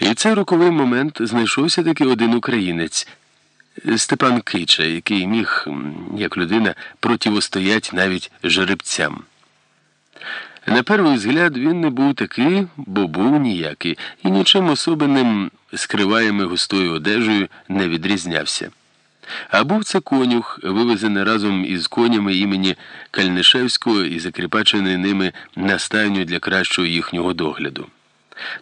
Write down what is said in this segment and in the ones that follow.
І цей роковий момент знайшовся таки один українець Степан Кича, який міг, як людина, противостоять навіть жеребцям. На перший взгляд він не був такий, бо був ніякий, і нічим особенним, скриваєми густою одежею, не відрізнявся. А був це конюх, вивезений разом із конями імені Кальнишевського і закріпачений ними на стайню для кращого їхнього догляду.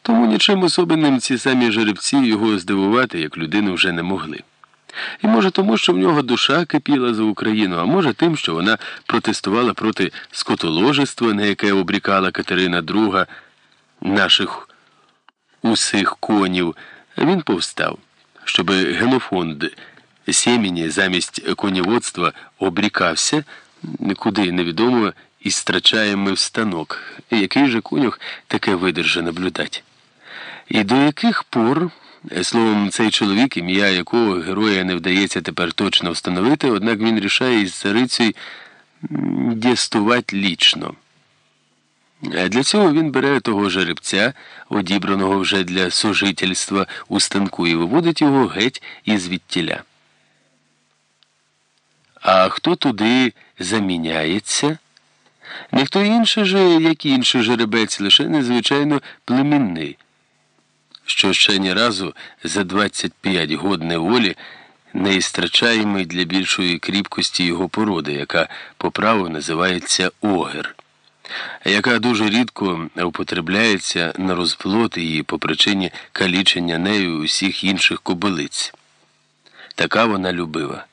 Тому нічим особенним ці самі жеребці його здивувати, як людину вже не могли. І може тому, що в нього душа кипіла за Україну, а може тим, що вона протестувала проти скотоложества, на яке обрікала Катерина II наших усіх конів, він повстав, щоб генофонд сімені замість коніводства обрікався, куди невідомо і страчаємо в станок, який же конюх таке видерже наблюдать. І до яких пор, словом, цей чоловік, ім'я якого героя не вдається тепер точно встановити, однак він рішає із царицею дістувати лічно. Для цього він бере того жеребця, одібраного вже для сожительства у станку, і виводить його геть із відтіля. А хто туди заміняється? Ніхто інший же, як інший жеребець, лише незвичайно племінний, що ще ні разу за 25 год неволі не істрачаємий для більшої кріпкості його породи, яка по праву називається огер, яка дуже рідко употребляється на розплод її по причині калічення нею усіх інших кобилиць. Така вона любила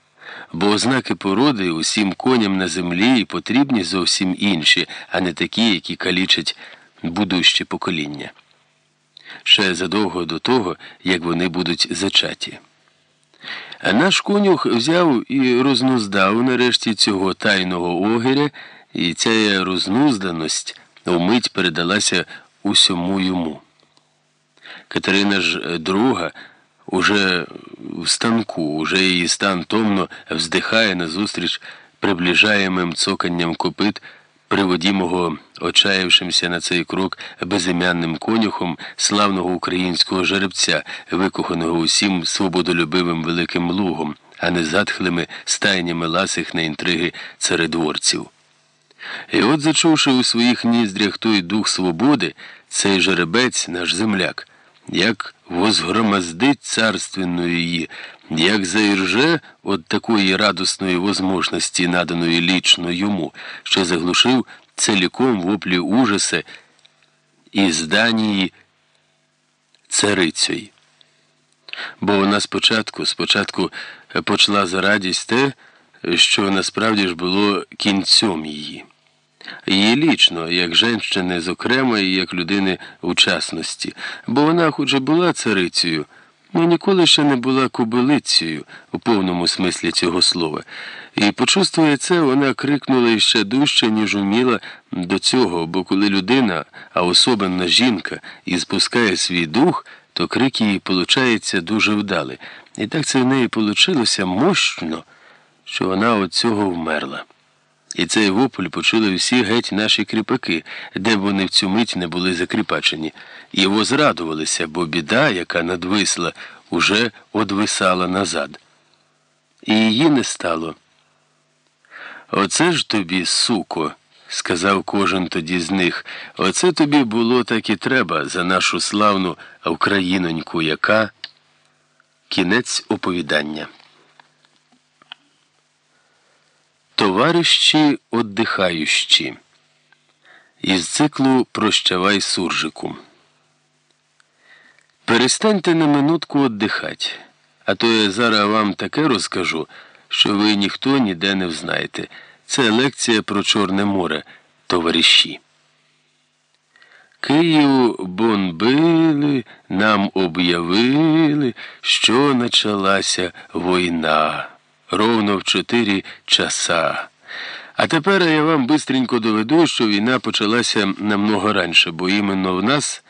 бо ознаки породи усім коням на землі і потрібні зовсім інші, а не такі, які калічать будущі покоління. Ще задовго до того, як вони будуть зачаті. А наш конюх взяв і рознуздав нарешті цього тайного огиря, і ця рознузданість умить передалася усьому йому. Катерина ж друга уже в станку, уже її стан томно вздихає назустріч приближаємим цоканням копит, приводімого очаявшимся на цей крок безім'янним конюхом славного українського жеребця, викоханого усім свободолюбивим великим лугом, а не затхлими стайнями ласих на інтриги царедворців. І от, зачувши у своїх ніздрях той дух свободи, цей жеребець, наш земляк як возгромоздить царственную її, як заірже от такої радосної возможності, наданої лічно йому, що заглушив целіком воплі ужаси і зданії царицею. Бо вона спочатку, спочатку почала за радість те, що насправді ж було кінцем її. Її лічно, як женщини, зокрема, і як людини у частності, бо вона, хоч і була царицею, але ніколи ще не була кобилицею у повному смислі цього слова. І, почувствує це, вона крикнула іще дужче, ніж уміла до цього, бо коли людина, а особливо жінка, і спускає свій дух, то крик її получається дуже вдалий. І так це в неї получилося мощно, що вона від цього вмерла. І цей вопль почули всі геть наші кріпаки, де б вони в цю мить не були закріпачені, і возрадувалися, бо біда, яка надвисла, уже одвисала назад. І її не стало. Оце ж тобі, суко, сказав кожен тоді з них. Оце тобі було так і треба за нашу славну Україноньку, яка кінець оповідання. Товарищі отдихающі із циклу Прощавай суржику. Перестаньте на минутку отдихать, а то я зараз вам таке розкажу, що ви ніхто ніде не взнаєте. Це лекція про Чорне море, товариші. Київ бомбили, нам об'явили, що почалася війна ровно в чотири часа. А тепер я вам бистренько доведу, що війна почалася намного раніше, бо іменно в нас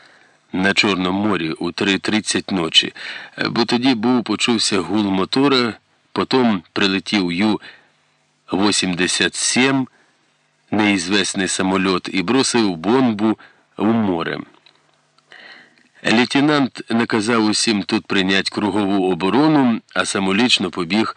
на Чорному морі у 3.30 ночі, бо тоді був почувся гул мотора, потім прилетів Ю-87, неізвісний самоліт, і бросив бомбу в море. Лейтенант наказав усім тут прийняти кругову оборону, а самолічно побіг